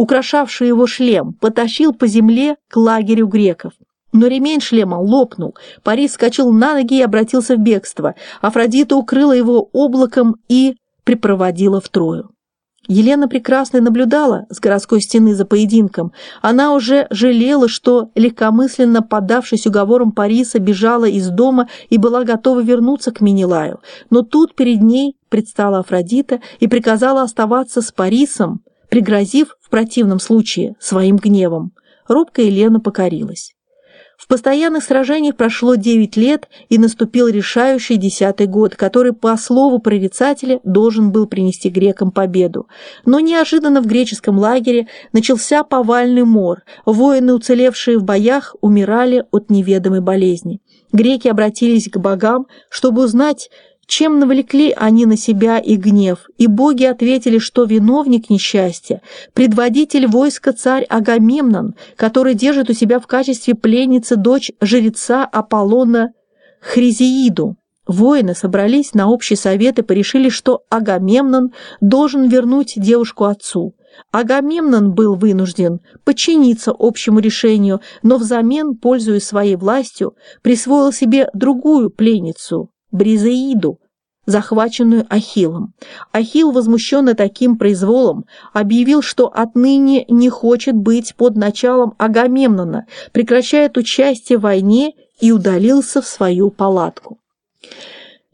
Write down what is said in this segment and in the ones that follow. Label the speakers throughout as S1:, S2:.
S1: украшавший его шлем, потащил по земле к лагерю греков. Но ремень шлема лопнул, Парис скачал на ноги и обратился в бегство. Афродита укрыла его облаком и припроводила в Трою. Елена прекрасно наблюдала с городской стены за поединком. Она уже жалела, что, легкомысленно поддавшись уговорам Париса, бежала из дома и была готова вернуться к Минилаю. Но тут перед ней предстала Афродита и приказала оставаться с Парисом, пригрозив в противном случае своим гневом. Робкая Елена покорилась. В постоянных сражениях прошло 9 лет, и наступил решающий десятый год, который, по слову прорицателя, должен был принести грекам победу. Но неожиданно в греческом лагере начался повальный мор. Воины, уцелевшие в боях, умирали от неведомой болезни. Греки обратились к богам, чтобы узнать, чем навлекли они на себя и гнев, и боги ответили, что виновник несчастья – предводитель войска царь Агамемнон, который держит у себя в качестве пленницы дочь жреца Аполлона Хризеиду. Воины собрались на общий совет и порешили, что Агамемнон должен вернуть девушку отцу. Агамемнон был вынужден подчиниться общему решению, но взамен, пользуясь своей властью, присвоил себе другую пленницу Бризеиду, захваченную Ахиллом. Ахилл, возмущенный таким произволом, объявил, что отныне не хочет быть под началом Агамемнона, прекращает участие в войне и удалился в свою палатку.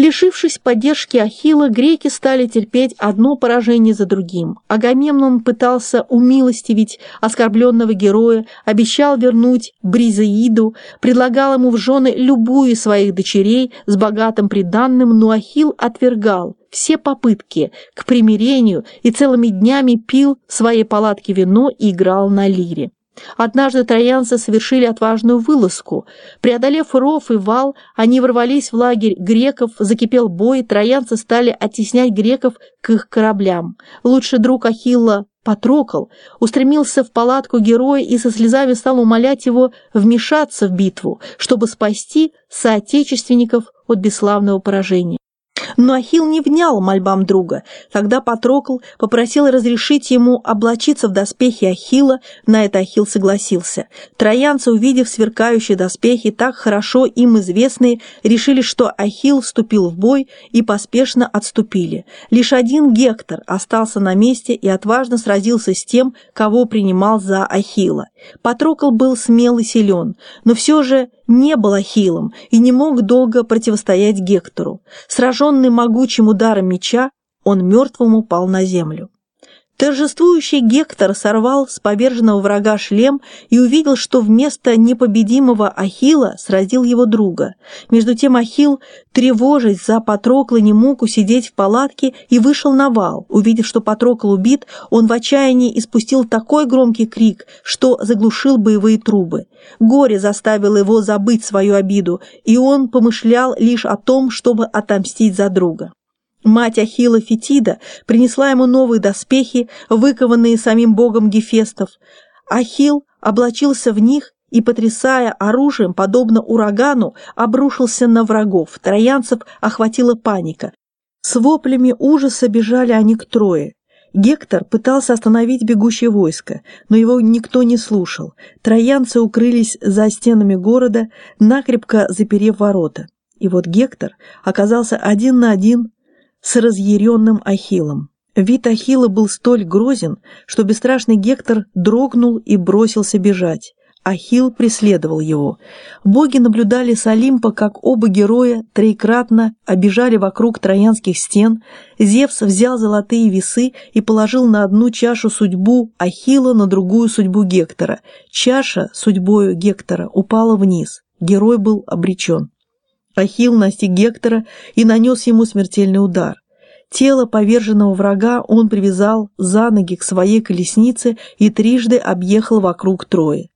S1: Лишившись поддержки Ахилла, греки стали терпеть одно поражение за другим. Агамемнон пытался умилостивить оскорбленного героя, обещал вернуть Бризеиду, предлагал ему в жены любую из своих дочерей с богатым приданным, но Ахилл отвергал все попытки к примирению и целыми днями пил в своей палатке вино и играл на лире. Однажды троянцы совершили отважную вылазку. Преодолев ров и вал, они ворвались в лагерь греков, закипел бой, троянцы стали оттеснять греков к их кораблям. Лучший друг Ахилла, Патрокол, устремился в палатку героя и со слезами стал умолять его вмешаться в битву, чтобы спасти соотечественников от бесславного поражения. Но Ахилл не внял мольбам друга. Тогда Патрокл попросил разрешить ему облачиться в доспехи Ахилла, на это Ахилл согласился. Троянцы, увидев сверкающие доспехи, так хорошо им известные, решили, что Ахилл вступил в бой и поспешно отступили. Лишь один Гектор остался на месте и отважно сразился с тем, кого принимал за Ахилла. Патрокл был смел и силен, но все же не был Ахиллом и не мог долго противостоять Гектору. Сраженный могучим ударом меча, он мертвым упал на землю. Торжествующий Гектор сорвал с поверженного врага шлем и увидел, что вместо непобедимого Ахила сразил его друга. Между тем Ахил, тревожась за Патрокла, не мог усидеть в палатке и вышел на вал. Увидев, что Патрокл убит, он в отчаянии испустил такой громкий крик, что заглушил боевые трубы. Горе заставило его забыть свою обиду, и он помышлял лишь о том, чтобы отомстить за друга. Мать Ахилла Фетида принесла ему новые доспехи, выкованные самим богом Гефестов. Ахилл облачился в них и, потрясая оружием, подобно урагану, обрушился на врагов. Троянцев охватила паника. С воплями ужаса бежали они к Трое. Гектор пытался остановить бегущее войско, но его никто не слушал. Троянцы укрылись за стенами города, накрепко заперев ворота. И вот Гектор оказался один на один с разъяренным Ахиллом. Вид Ахилла был столь грозен, что бесстрашный Гектор дрогнул и бросился бежать. Ахилл преследовал его. Боги наблюдали с Олимпа, как оба героя троекратно обижали вокруг троянских стен. Зевс взял золотые весы и положил на одну чашу судьбу Ахилла, на другую судьбу Гектора. Чаша судьбою Гектора упала вниз. Герой был обречен. Ахилл настиг Гектора и нанес ему смертельный удар. Тело поверженного врага он привязал за ноги к своей колеснице и трижды объехал вокруг Трои.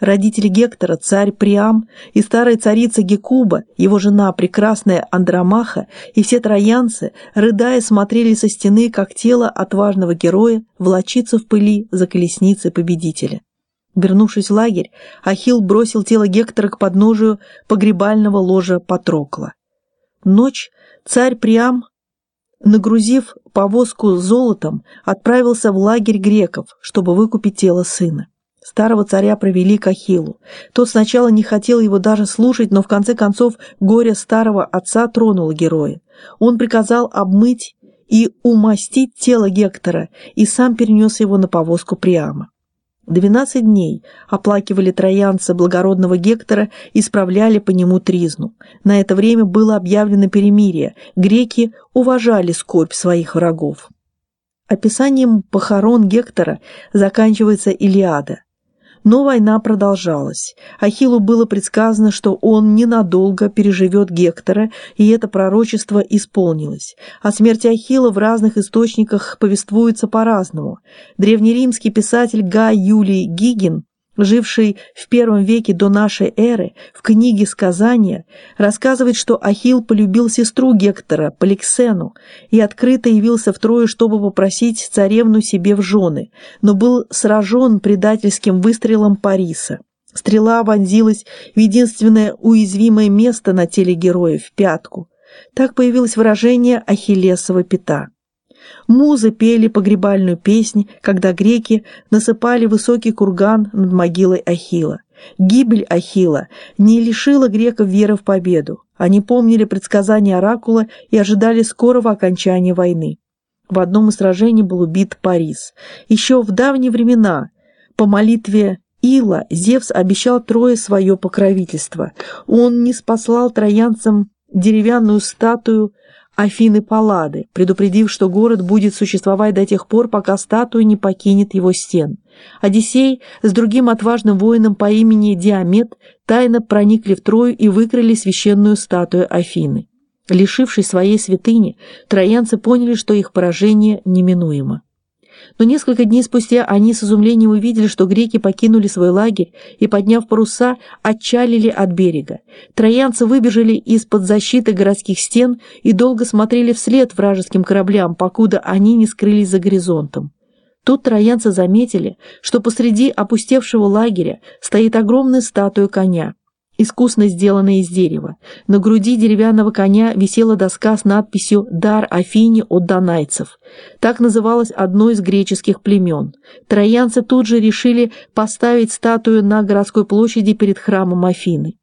S1: Родители Гектора, царь Приам и старая царица Гекуба, его жена прекрасная Андромаха и все троянцы, рыдая, смотрели со стены, как тело отважного героя влочится в пыли за колесницей победителя. Вернувшись в лагерь, Ахилл бросил тело Гектора к подножию погребального ложа Патрокла. Ночь царь Приам нагрузив повозку золотом, отправился в лагерь греков, чтобы выкупить тело сына. Старого царя провели к Ахиллу. Тот сначала не хотел его даже слушать, но в конце концов горе старого отца тронуло героя. Он приказал обмыть и умастить тело Гектора и сам перенес его на повозку Приама. Двенадцать дней оплакивали троянцы благородного Гектора и справляли по нему тризну. На это время было объявлено перемирие, греки уважали скорбь своих врагов. Описанием похорон Гектора заканчивается Илиада. Но война продолжалась. Ахиллу было предсказано, что он ненадолго переживет Гектора, и это пророчество исполнилось. О смерти Ахилла в разных источниках повествуется по-разному. Древнеримский писатель Гай Юлий Гигин живший в первом веке до нашей эры, в книге «Сказания», рассказывает, что Ахилл полюбил сестру Гектора, Поликсену, и открыто явился в Трое, чтобы попросить царевну себе в жены, но был сражен предательским выстрелом Париса. Стрела вонзилась в единственное уязвимое место на теле героя, в пятку. Так появилось выражение «Ахиллесова пята». Музы пели погребальную песнь, когда греки насыпали высокий курган над могилой Ахила. Гибель Ахила не лишила греков веры в победу. Они помнили предсказания Оракула и ожидали скорого окончания войны. В одном из сражений был убит Парис. Еще в давние времена по молитве Ила Зевс обещал Трое свое покровительство. Он не спаслал троянцам деревянную статую Афины Паллады, предупредив, что город будет существовать до тех пор, пока статуя не покинет его стен. Одиссей с другим отважным воином по имени Диамет тайно проникли в Трою и выкрали священную статую Афины. Лишившись своей святыни, троянцы поняли, что их поражение неминуемо. Но несколько дней спустя они с изумлением увидели, что греки покинули свой лагерь и, подняв паруса, отчалили от берега. Троянцы выбежали из-под защиты городских стен и долго смотрели вслед вражеским кораблям, покуда они не скрылись за горизонтом. Тут троянцы заметили, что посреди опустевшего лагеря стоит огромная статуя коня искусно сделанная из дерева. На груди деревянного коня висела доска с надписью «Дар Афине от донайцев». Так называлось одно из греческих племен. Троянцы тут же решили поставить статую на городской площади перед храмом Афины.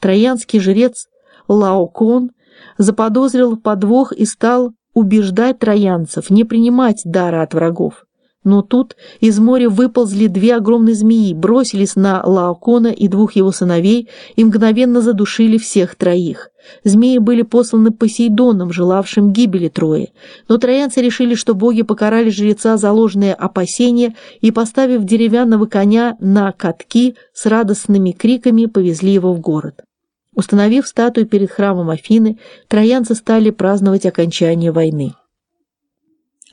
S1: Троянский жрец Лаокон заподозрил подвох и стал убеждать троянцев не принимать дара от врагов. Но тут из моря выползли две огромные змеи, бросились на Лаокона и двух его сыновей и мгновенно задушили всех троих. Змеи были посланы Посейдоном, желавшим гибели Трои, но троянцы решили, что боги покарали жреца за ложные опасения и, поставив деревянного коня на катки, с радостными криками повезли его в город. Установив статую перед храмом Афины, троянцы стали праздновать окончание войны.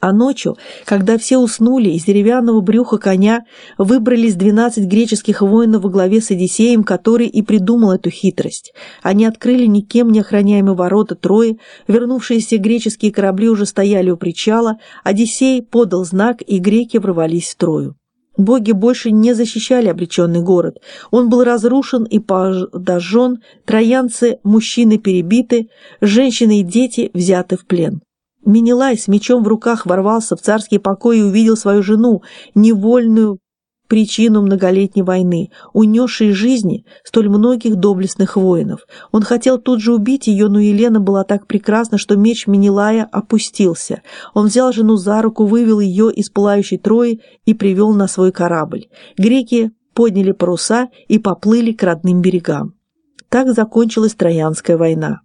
S1: А ночью, когда все уснули, из деревянного брюха коня выбрались двенадцать греческих воинов во главе с Одиссеем, который и придумал эту хитрость. Они открыли никем не охраняемые ворота Трои, вернувшиеся греческие корабли уже стояли у причала, Одиссей подал знак, и греки ворвались в Трою. Боги больше не защищали обреченный город. Он был разрушен и подожжен, троянцы, мужчины перебиты, женщины и дети взяты в плен. Менелай с мечом в руках ворвался в царский покой и увидел свою жену, невольную причину многолетней войны, унесшей жизни столь многих доблестных воинов. Он хотел тут же убить ее, но Елена была так прекрасна, что меч Менелая опустился. Он взял жену за руку, вывел ее из пылающей Трои и привел на свой корабль. Греки подняли паруса и поплыли к родным берегам. Так закончилась Троянская война.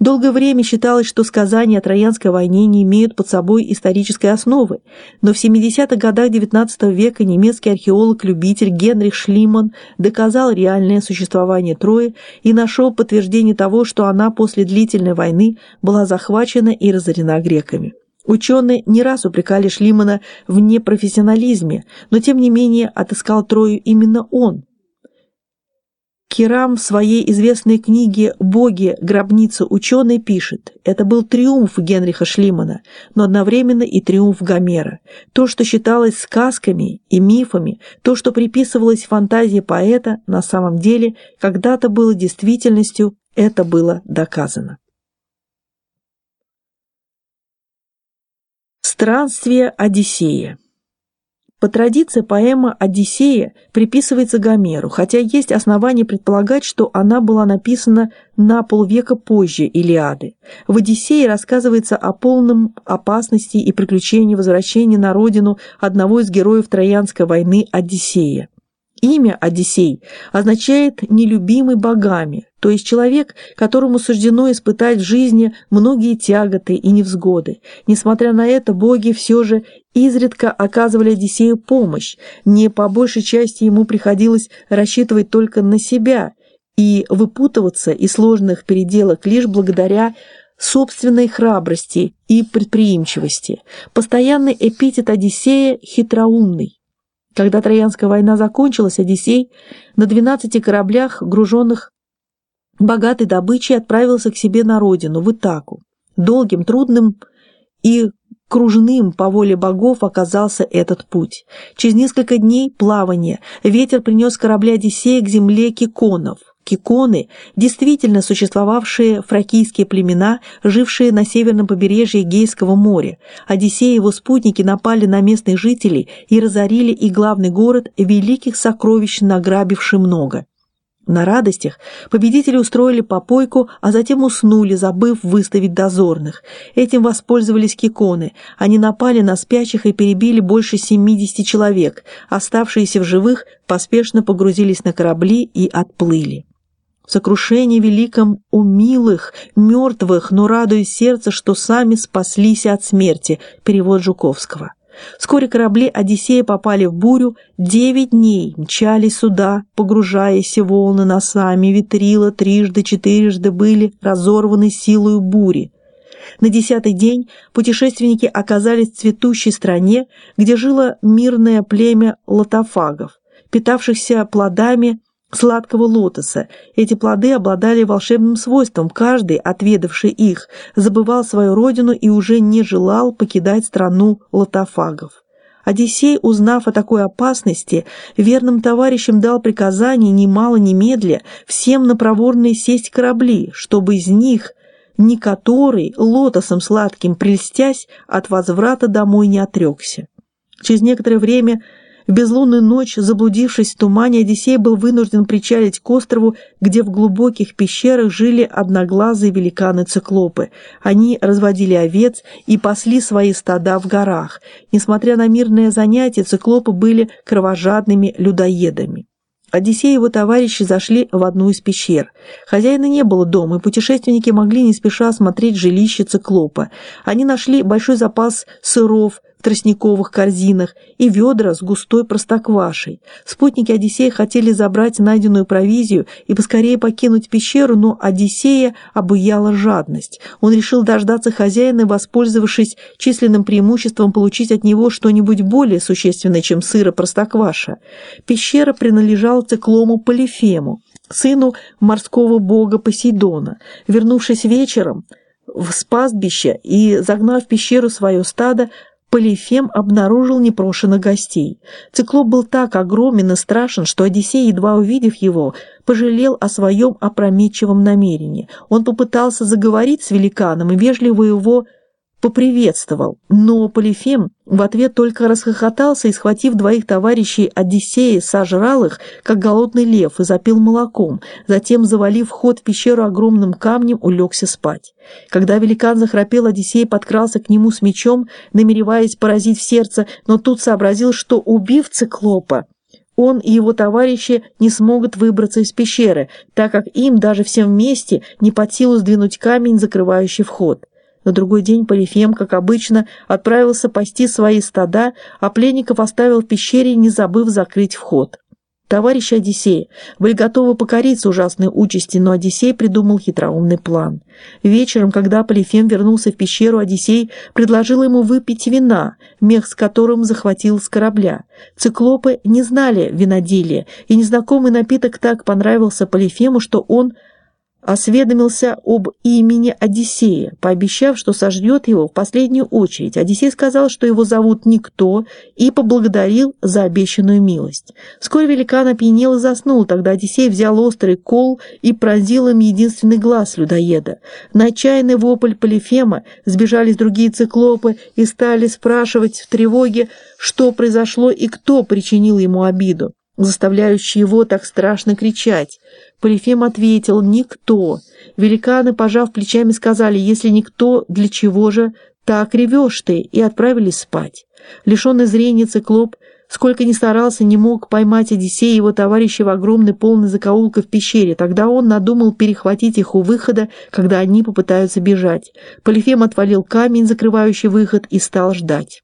S1: Долгое время считалось, что сказания о Троянской войне не имеют под собой исторической основы, но в 70-х годах XIX века немецкий археолог-любитель Генрих Шлиман доказал реальное существование Трои и нашел подтверждение того, что она после длительной войны была захвачена и разорена греками. Ученые не раз упрекали Шлимана в непрофессионализме, но тем не менее отыскал Трою именно он – Кирам в своей известной книге «Боги. Гробница ученый» пишет, это был триумф Генриха Шлимана, но одновременно и триумф Гомера. То, что считалось сказками и мифами, то, что приписывалось фантазии поэта, на самом деле когда-то было действительностью, это было доказано. Странствие Одиссея по традиции поэма «Одиссея» приписывается Гомеру, хотя есть основания предполагать, что она была написана на полвека позже Илиады. В «Одиссее» рассказывается о полном опасности и приключении возвращения на родину одного из героев Троянской войны Одиссея. Имя Одиссей означает «нелюбимый богами», то есть человек, которому суждено испытать в жизни многие тяготы и невзгоды. Несмотря на это, боги все же изредка оказывали Одиссею помощь, не по большей части ему приходилось рассчитывать только на себя и выпутываться из сложных переделок лишь благодаря собственной храбрости и предприимчивости. Постоянный эпитет Одиссея – хитроумный. Когда Троянская война закончилась, Одиссей на 12 кораблях, груженных богатой добычей, отправился к себе на родину, в Итаку. Долгим, трудным и кружным по воле богов оказался этот путь. Через несколько дней плавания ветер принес корабли Одиссея к земле Киконов – Киконы, действительно существовавшие фракийские племена, жившие на северном побережье Эгейского моря. Одиссей и его спутники напали на местных жителей и разорили и главный город, великих сокровищ награбивший много. На радостях победители устроили попойку, а затем уснули, забыв выставить дозорных. Этим воспользовались киконы. Они напали на спящих и перебили больше 70 человек. Оставшиеся в живых поспешно погрузились на корабли и отплыли. В сокрушении великом у милых, мертвых, но радуясь сердце, что сами спаслись от смерти. Перевод Жуковского. Вскоре корабли Одиссея попали в бурю, девять дней мчали сюда, погружаясь в волны носами, ветрила трижды, четырежды были разорваны силою бури. На десятый день путешественники оказались в цветущей стране, где жило мирное племя лотофагов, питавшихся плодами сладкого лотоса. Эти плоды обладали волшебным свойством. Каждый, отведавший их, забывал свою родину и уже не желал покидать страну лотофагов. Одиссей, узнав о такой опасности, верным товарищам дал приказание немало немедля всем на проворные сесть корабли, чтобы из них ни который, лотосом сладким прельстясь, от возврата домой не отрекся. Через некоторое время в безлунную ночь, заблудившись в тумане, Одиссей был вынужден причалить к острову, где в глубоких пещерах жили одноглазые великаны-циклопы. Они разводили овец и пасли свои стада в горах. Несмотря на мирное занятие, циклопы были кровожадными людоедами. Одиссей и его товарищи зашли в одну из пещер. Хозяина не было дома, и путешественники могли не спеша осмотреть жилище циклопа. Они нашли большой запас сыров, тростниковых корзинах и ведра с густой простоквашей. Спутники Одиссея хотели забрать найденную провизию и поскорее покинуть пещеру, но Одиссея обуяла жадность. Он решил дождаться хозяина воспользовавшись численным преимуществом, получить от него что-нибудь более существенное, чем сыр и простокваша. Пещера принадлежала циклому Полифему, сыну морского бога Посейдона. Вернувшись вечером, в спастбище и загнав в пещеру свое стадо, Полифем обнаружил непрошенных гостей. Циклоп был так огромен и страшен, что Одиссей, едва увидев его, пожалел о своем опрометчивом намерении. Он попытался заговорить с великаном и вежливо его поприветствовал, но Полифем в ответ только расхохотался и, схватив двоих товарищей Одиссея, сожрал их, как голодный лев, и запил молоком, затем, завалив вход в пещеру огромным камнем, улегся спать. Когда великан захрапел, Одиссей подкрался к нему с мечом, намереваясь поразить в сердце, но тут сообразил, что, убив циклопа, он и его товарищи не смогут выбраться из пещеры, так как им даже всем вместе не под силу сдвинуть камень, закрывающий вход. На другой день Полифем, как обычно, отправился пасти свои стада, а пленников оставил в пещере, не забыв закрыть вход. Товарищи Одиссея были готовы покориться ужасной участи, но Одиссей придумал хитроумный план. Вечером, когда Полифем вернулся в пещеру, Одиссей предложил ему выпить вина, мех с которым захватил с корабля. Циклопы не знали виноделия, и незнакомый напиток так понравился Полифему, что он осведомился об имени Одиссея, пообещав, что сождет его в последнюю очередь. Одиссей сказал, что его зовут Никто, и поблагодарил за обещанную милость. Вскоре великан опьянел и заснул, тогда Одиссей взял острый кол и пронзил им единственный глаз людоеда. На отчаянный вопль Полифема сбежались другие циклопы и стали спрашивать в тревоге, что произошло и кто причинил ему обиду заставляющий его так страшно кричать. Полифем ответил «Никто». Великаны, пожав плечами, сказали «Если никто, для чего же так ревешь ты?» и отправились спать. Лишенный зрения циклоп, сколько ни старался, не мог поймать Одиссея и его товарища в огромной полной закоулка в пещере. Тогда он надумал перехватить их у выхода, когда они попытаются бежать. Полифем отвалил камень, закрывающий выход, и стал ждать.